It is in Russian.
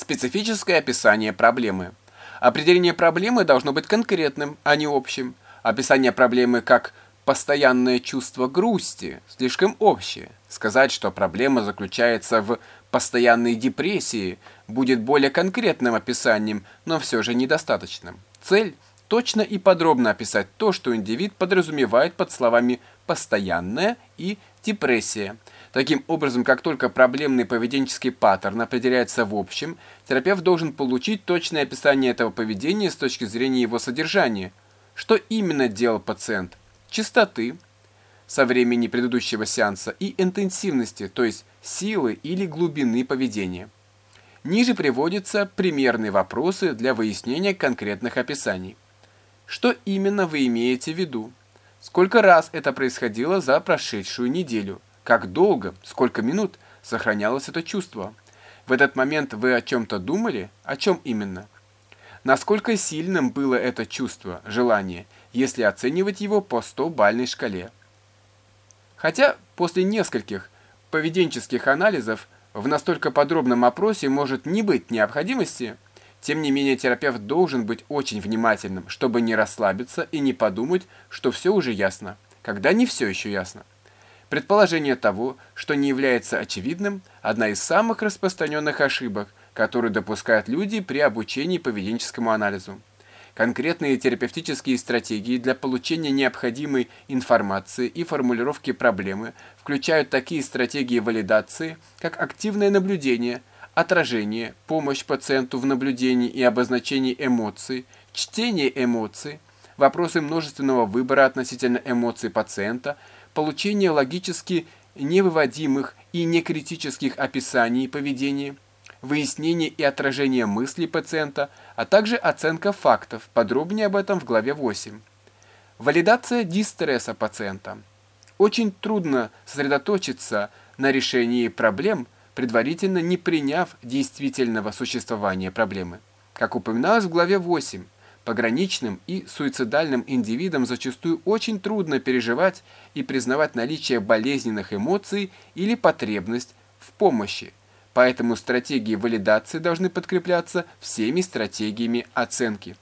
Специфическое описание проблемы. Определение проблемы должно быть конкретным, а не общим. Описание проблемы как постоянное чувство грусти слишком общее. Сказать, что проблема заключается в постоянной депрессии, будет более конкретным описанием, но все же недостаточным. Цель – точно и подробно описать то, что индивид подразумевает под словами «постоянная» и «депрессия». Таким образом, как только проблемный поведенческий паттерн определяется в общем, терапевт должен получить точное описание этого поведения с точки зрения его содержания. Что именно делал пациент? Частоты со времени предыдущего сеанса и интенсивности, то есть силы или глубины поведения. Ниже приводятся примерные вопросы для выяснения конкретных описаний. Что именно вы имеете в виду? Сколько раз это происходило за прошедшую неделю? Как долго, сколько минут сохранялось это чувство? В этот момент вы о чем-то думали? О чем именно? Насколько сильным было это чувство, желание, если оценивать его по 100-бальной шкале? Хотя после нескольких поведенческих анализов в настолько подробном опросе может не быть необходимости, тем не менее терапевт должен быть очень внимательным, чтобы не расслабиться и не подумать, что все уже ясно, когда не все еще ясно. Предположение того, что не является очевидным, одна из самых распространенных ошибок, которые допускают люди при обучении поведенческому анализу. Конкретные терапевтические стратегии для получения необходимой информации и формулировки проблемы включают такие стратегии валидации, как активное наблюдение, отражение, помощь пациенту в наблюдении и обозначении эмоций, чтение эмоций, вопросы множественного выбора относительно эмоций пациента – получение логически невыводимых и некритических описаний поведения, выяснение и отражение мыслей пациента, а также оценка фактов, подробнее об этом в главе 8. Валидация дистресса пациента. Очень трудно сосредоточиться на решении проблем, предварительно не приняв действительного существования проблемы. Как упоминалось в главе 8, Пограничным и суицидальным индивидам зачастую очень трудно переживать и признавать наличие болезненных эмоций или потребность в помощи. Поэтому стратегии валидации должны подкрепляться всеми стратегиями оценки.